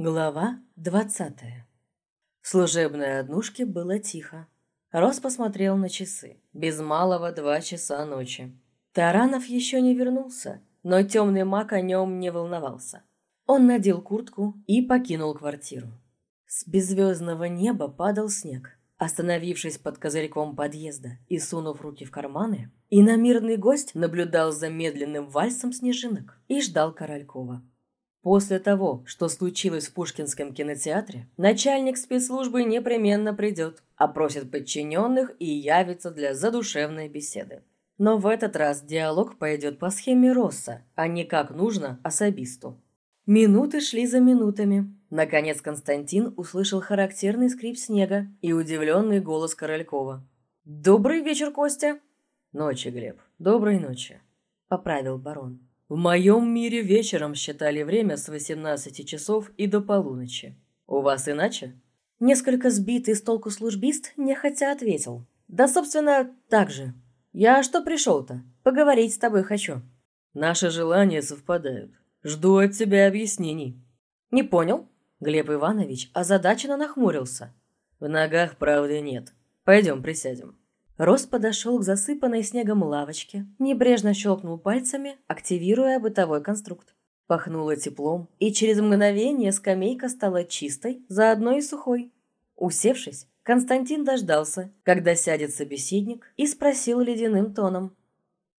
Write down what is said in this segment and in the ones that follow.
Глава двадцатая. В служебной однушке было тихо. Рос посмотрел на часы. Без малого два часа ночи. Таранов еще не вернулся, но темный маг о нем не волновался. Он надел куртку и покинул квартиру. С беззвездного неба падал снег. Остановившись под козырьком подъезда и сунув руки в карманы, иномирный гость наблюдал за медленным вальсом снежинок и ждал Королькова. После того, что случилось в Пушкинском кинотеатре, начальник спецслужбы непременно придет, опросит подчиненных и явится для задушевной беседы. Но в этот раз диалог пойдет по схеме Росса, а не как нужно особисту. Минуты шли за минутами. Наконец Константин услышал характерный скрип снега и удивленный голос Королькова. «Добрый вечер, Костя!» «Ночи, Глеб. Доброй ночи», — поправил барон. В моем мире вечером считали время с 18 часов и до полуночи. У вас иначе? Несколько сбитый с толку службист нехотя ответил. Да, собственно, так же. Я что пришел-то? Поговорить с тобой хочу. Наши желания совпадают. Жду от тебя объяснений. Не понял? Глеб Иванович озадаченно нахмурился. В ногах правды нет. Пойдем присядем. Рос подошел к засыпанной снегом лавочке, небрежно щелкнул пальцами, активируя бытовой конструкт. Пахнуло теплом, и через мгновение скамейка стала чистой, заодно и сухой. Усевшись, Константин дождался, когда сядет собеседник, и спросил ледяным тоном.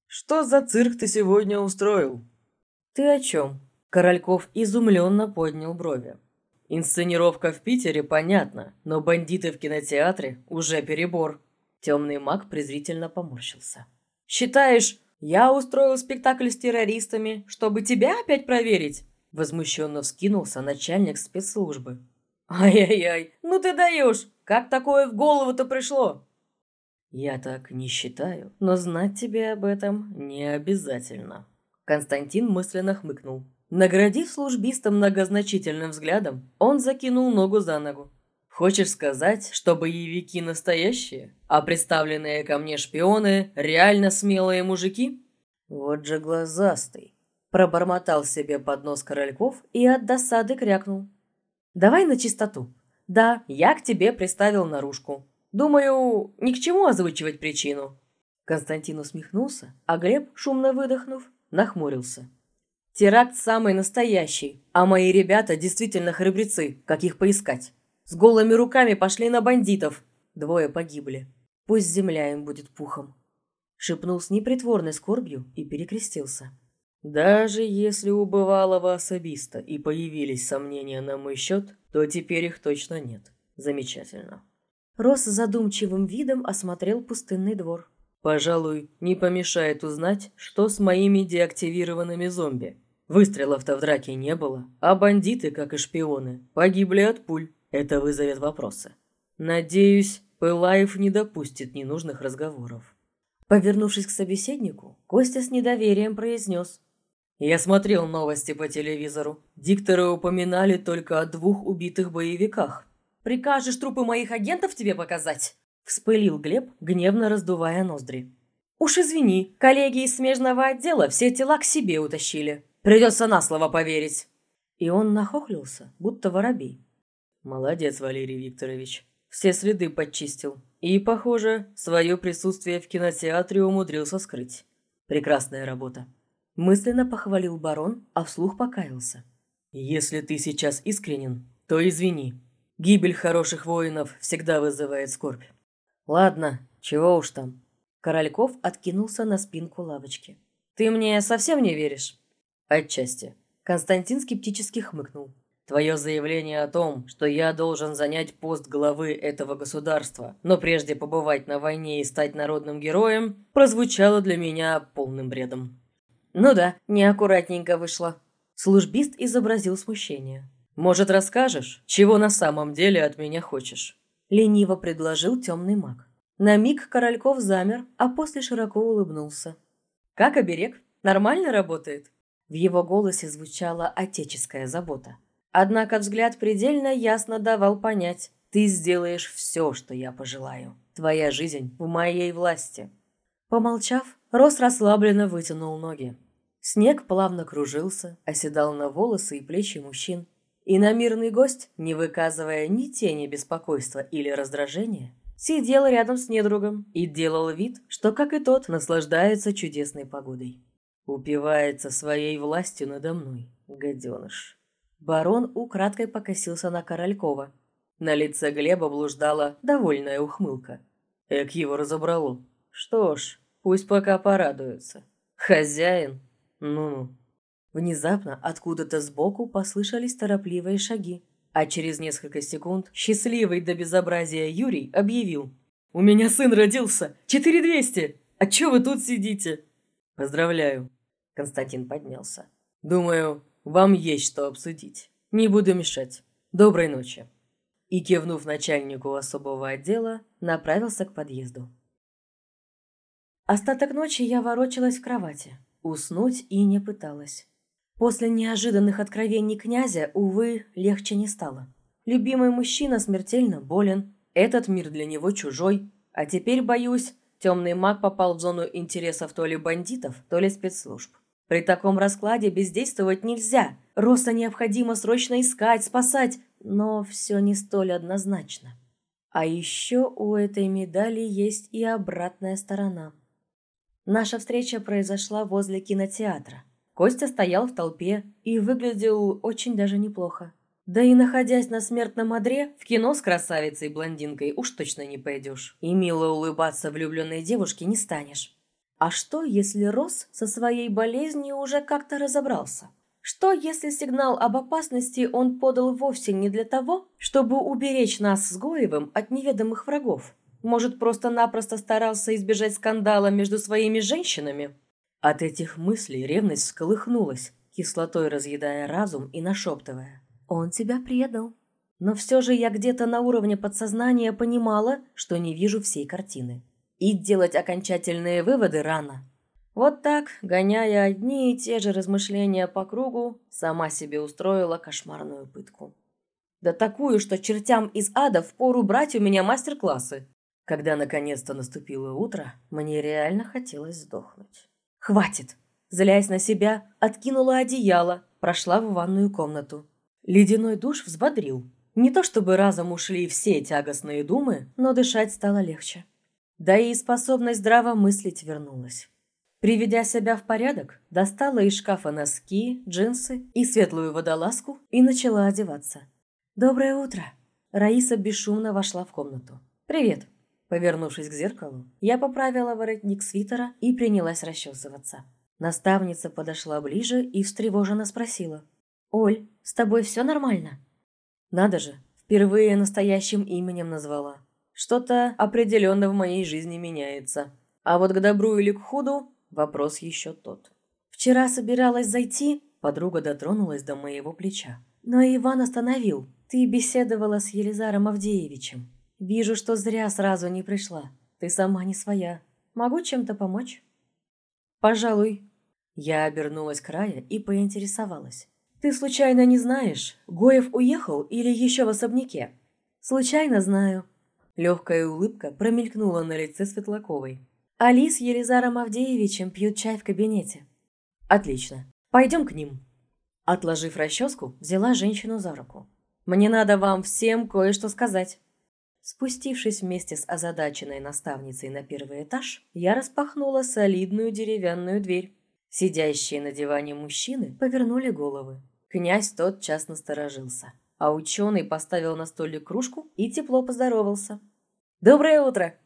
«Что за цирк ты сегодня устроил?» «Ты о чем?» Корольков изумленно поднял брови. «Инсценировка в Питере, понятно, но бандиты в кинотеатре уже перебор». Темный маг презрительно поморщился. «Считаешь, я устроил спектакль с террористами, чтобы тебя опять проверить?» Возмущенно вскинулся начальник спецслужбы. «Ай-яй-яй, ну ты даешь! Как такое в голову-то пришло?» «Я так не считаю, но знать тебе об этом не обязательно». Константин мысленно хмыкнул. Наградив службиста многозначительным взглядом, он закинул ногу за ногу. Хочешь сказать, что боевики настоящие, а представленные ко мне шпионы реально смелые мужики? Вот же глазастый. Пробормотал себе под нос Корольков и от досады крякнул. Давай на чистоту. Да, я к тебе приставил наружку. Думаю, ни к чему озвучивать причину. Константин усмехнулся, а Глеб, шумно выдохнув, нахмурился. Теракт самый настоящий, а мои ребята действительно храбрецы, как их поискать. С голыми руками пошли на бандитов. Двое погибли. Пусть земля им будет пухом. Шепнул с непритворной скорбью и перекрестился. Даже если у бывалого особиста и появились сомнения на мой счет, то теперь их точно нет. Замечательно. Рос задумчивым видом осмотрел пустынный двор. Пожалуй, не помешает узнать, что с моими деактивированными зомби. Выстрелов-то в драке не было, а бандиты, как и шпионы, погибли от пуль. Это вызовет вопросы. Надеюсь, Пылаев не допустит ненужных разговоров. Повернувшись к собеседнику, Костя с недоверием произнес. «Я смотрел новости по телевизору. Дикторы упоминали только о двух убитых боевиках. Прикажешь трупы моих агентов тебе показать?» Вспылил Глеб, гневно раздувая ноздри. «Уж извини, коллеги из смежного отдела все тела к себе утащили. Придется на слово поверить». И он нахохлился, будто воробей. Молодец, Валерий Викторович. Все следы подчистил. И, похоже, свое присутствие в кинотеатре умудрился скрыть. Прекрасная работа. Мысленно похвалил барон, а вслух покаялся. Если ты сейчас искренен, то извини. Гибель хороших воинов всегда вызывает скорбь. Ладно, чего уж там. Корольков откинулся на спинку лавочки. Ты мне совсем не веришь? Отчасти. Константин скептически хмыкнул. Твое заявление о том, что я должен занять пост главы этого государства, но прежде побывать на войне и стать народным героем, прозвучало для меня полным бредом. Ну да, неаккуратненько вышло. Службист изобразил смущение. Может, расскажешь, чего на самом деле от меня хочешь? Лениво предложил темный маг. На миг Корольков замер, а после широко улыбнулся. «Как оберег? Нормально работает?» В его голосе звучала отеческая забота. Однако взгляд предельно ясно давал понять, ты сделаешь все, что я пожелаю. Твоя жизнь в моей власти. Помолчав, Рос расслабленно вытянул ноги. Снег плавно кружился, оседал на волосы и плечи мужчин. Иномирный гость, не выказывая ни тени беспокойства или раздражения, сидел рядом с недругом и делал вид, что, как и тот, наслаждается чудесной погодой. Упивается своей властью надо мной, гаденыш. Барон украдкой покосился на Королькова. На лице Глеба блуждала довольная ухмылка. Эк его разобрало. Что ж, пусть пока порадуется. Хозяин? Ну-ну. Внезапно откуда-то сбоку послышались торопливые шаги, а через несколько секунд счастливый до безобразия Юрий объявил. «У меня сын родился! Четыре двести! А чё вы тут сидите?» «Поздравляю!» Константин поднялся. «Думаю, вам есть что обсудить. Не буду мешать. Доброй ночи!» И, кивнув начальнику особого отдела, направился к подъезду. Остаток ночи я ворочалась в кровати. Уснуть и не пыталась. После неожиданных откровений князя, увы, легче не стало. Любимый мужчина смертельно болен, этот мир для него чужой, а теперь, боюсь, темный маг попал в зону интересов то ли бандитов, то ли спецслужб. При таком раскладе бездействовать нельзя. Роста необходимо срочно искать, спасать, но все не столь однозначно. А еще у этой медали есть и обратная сторона. Наша встреча произошла возле кинотеатра. Костя стоял в толпе и выглядел очень даже неплохо. Да и находясь на смертном одре, в кино с красавицей-блондинкой уж точно не пойдешь. И мило улыбаться влюбленной девушке не станешь. А что, если Рос со своей болезнью уже как-то разобрался? Что, если сигнал об опасности он подал вовсе не для того, чтобы уберечь нас с Гоевым от неведомых врагов? Может, просто-напросто старался избежать скандала между своими женщинами? От этих мыслей ревность всколыхнулась, кислотой разъедая разум и нашептывая. «Он тебя предал». Но все же я где-то на уровне подсознания понимала, что не вижу всей картины. И делать окончательные выводы рано. Вот так, гоняя одни и те же размышления по кругу, сама себе устроила кошмарную пытку. Да такую, что чертям из ада впору брать у меня мастер-классы. Когда наконец-то наступило утро, мне реально хотелось сдохнуть. «Хватит!» Злясь на себя, откинула одеяло, прошла в ванную комнату. Ледяной душ взбодрил. Не то чтобы разом ушли все тягостные думы, но дышать стало легче. Да и способность здраво мыслить вернулась. Приведя себя в порядок, достала из шкафа носки, джинсы и светлую водолазку и начала одеваться. «Доброе утро!» Раиса бесшумно вошла в комнату. «Привет!» Повернувшись к зеркалу, я поправила воротник свитера и принялась расчесываться. Наставница подошла ближе и встревоженно спросила. «Оль, с тобой все нормально?» «Надо же, впервые настоящим именем назвала. Что-то определенно в моей жизни меняется. А вот к добру или к худу – вопрос еще тот. Вчера собиралась зайти, подруга дотронулась до моего плеча. Но Иван остановил. Ты беседовала с Елизаром Авдеевичем. «Вижу, что зря сразу не пришла. Ты сама не своя. Могу чем-то помочь?» «Пожалуй». Я обернулась к Рае и поинтересовалась. «Ты случайно не знаешь, Гоев уехал или еще в особняке?» «Случайно знаю». Легкая улыбка промелькнула на лице Светлаковой. «Али с Елизаром Авдеевичем пьют чай в кабинете». «Отлично. Пойдем к ним». Отложив расческу, взяла женщину за руку. «Мне надо вам всем кое-что сказать». Спустившись вместе с озадаченной наставницей на первый этаж, я распахнула солидную деревянную дверь. Сидящие на диване мужчины повернули головы. Князь тотчас насторожился, а ученый поставил на столик кружку и тепло поздоровался. «Доброе утро!»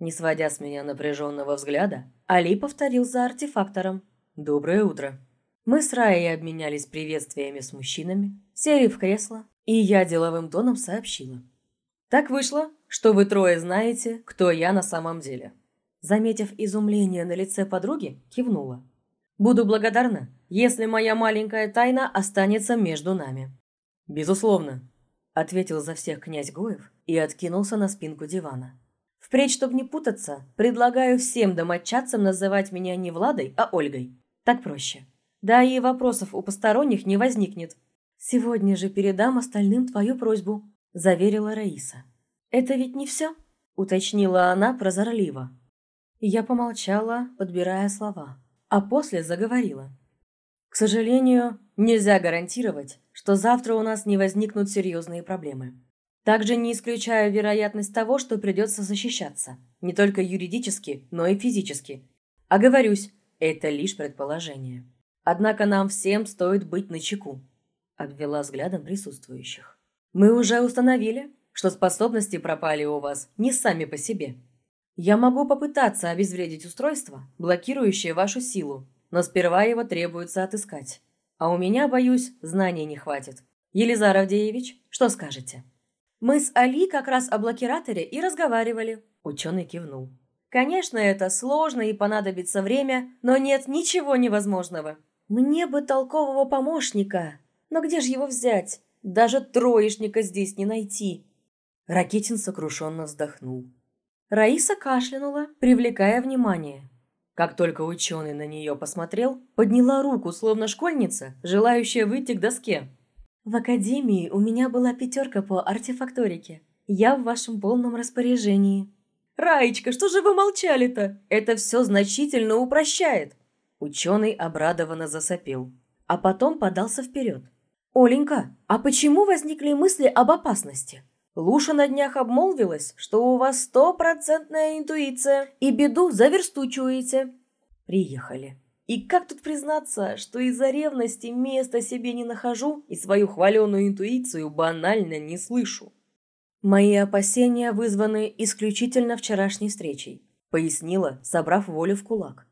Не сводя с меня напряженного взгляда, Али повторил за артефактором. «Доброе утро!» Мы с Раей обменялись приветствиями с мужчинами, сели в кресло, и я деловым тоном сообщила. Так вышло, что вы трое знаете, кто я на самом деле. Заметив изумление на лице подруги, кивнула. Буду благодарна, если моя маленькая тайна останется между нами. Безусловно, ответил за всех князь Гоев и откинулся на спинку дивана. Впредь, чтобы не путаться, предлагаю всем домочадцам называть меня не Владой, а Ольгой. Так проще. Да и вопросов у посторонних не возникнет. Сегодня же передам остальным твою просьбу, – заверила Раиса. «Это ведь не все?» – уточнила она прозорливо. Я помолчала, подбирая слова, а после заговорила. «К сожалению, Нельзя гарантировать, что завтра у нас не возникнут серьезные проблемы. Также не исключаю вероятность того, что придется защищаться. Не только юридически, но и физически. Оговорюсь, это лишь предположение. Однако нам всем стоит быть начеку. Обвела взглядом присутствующих. Мы уже установили, что способности пропали у вас не сами по себе. Я могу попытаться обезвредить устройство, блокирующее вашу силу, но сперва его требуется отыскать. А у меня, боюсь, знаний не хватит. Елизар Авдеевич, что скажете? Мы с Али как раз о блокираторе и разговаривали. Ученый кивнул. Конечно, это сложно и понадобится время, но нет ничего невозможного. Мне бы толкового помощника. Но где же его взять? Даже троечника здесь не найти. Ракетин сокрушенно вздохнул. Раиса кашлянула, привлекая внимание. Как только ученый на нее посмотрел, подняла руку, словно школьница, желающая выйти к доске. «В академии у меня была пятерка по артефакторике. Я в вашем полном распоряжении». «Раечка, что же вы молчали-то? Это все значительно упрощает!» Ученый обрадованно засопел, а потом подался вперед. «Оленька, а почему возникли мысли об опасности?» Луша на днях обмолвилась, что у вас стопроцентная интуиция, и беду заверстучиваете. Приехали. И как тут признаться, что из-за ревности места себе не нахожу и свою хваленую интуицию банально не слышу? Мои опасения вызваны исключительно вчерашней встречей, пояснила, собрав волю в кулак.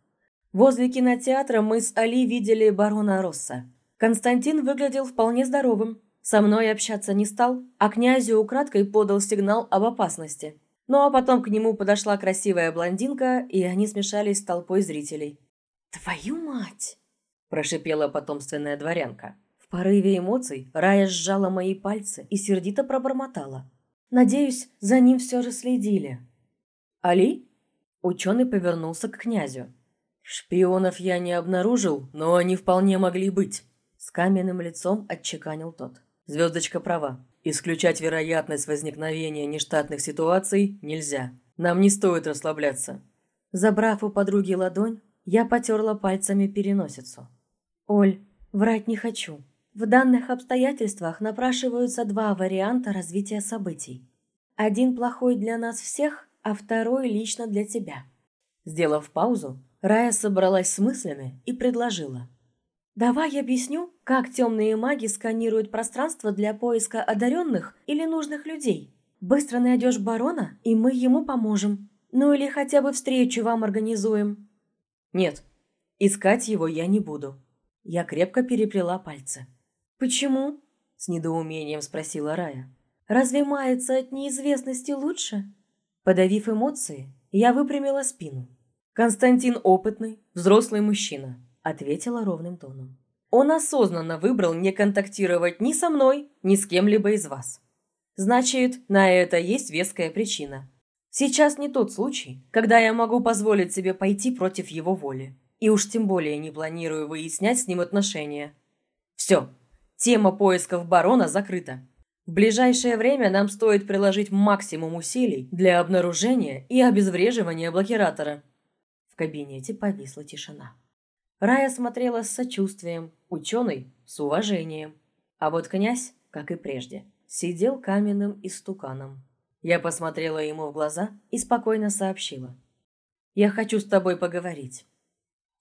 Возле кинотеатра мы с Али видели барона Росса. Константин выглядел вполне здоровым, со мной общаться не стал, а князю украдкой подал сигнал об опасности. Ну а потом к нему подошла красивая блондинка, и они смешались с толпой зрителей. «Твою мать!» – прошипела потомственная дворянка. В порыве эмоций Рая сжала мои пальцы и сердито пробормотала. «Надеюсь, за ним все же следили». «Али?» Ученый повернулся к князю. «Шпионов я не обнаружил, но они вполне могли быть», – с каменным лицом отчеканил тот. Звездочка права. Исключать вероятность возникновения нештатных ситуаций нельзя. Нам не стоит расслабляться. Забрав у подруги ладонь, я потерла пальцами переносицу. «Оль, врать не хочу. В данных обстоятельствах напрашиваются два варианта развития событий. Один плохой для нас всех, а второй лично для тебя». Сделав паузу, Рая собралась с мыслями и предложила – Давай объясню, как темные маги сканируют пространство для поиска одаренных или нужных людей. Быстро найдешь барона, и мы ему поможем. Ну или хотя бы встречу вам организуем. Нет, искать его я не буду. Я крепко переплела пальцы. Почему? С недоумением спросила Рая. Разве мается от неизвестности лучше? Подавив эмоции, я выпрямила спину. Константин опытный, взрослый мужчина ответила ровным тоном. Он осознанно выбрал не контактировать ни со мной, ни с кем-либо из вас. Значит, на это есть веская причина. Сейчас не тот случай, когда я могу позволить себе пойти против его воли. И уж тем более не планирую выяснять с ним отношения. Все, тема поисков барона закрыта. В ближайшее время нам стоит приложить максимум усилий для обнаружения и обезвреживания блокиратора. В кабинете повисла тишина. Рая смотрела с сочувствием, ученый – с уважением. А вот князь, как и прежде, сидел каменным истуканом. Я посмотрела ему в глаза и спокойно сообщила. «Я хочу с тобой поговорить.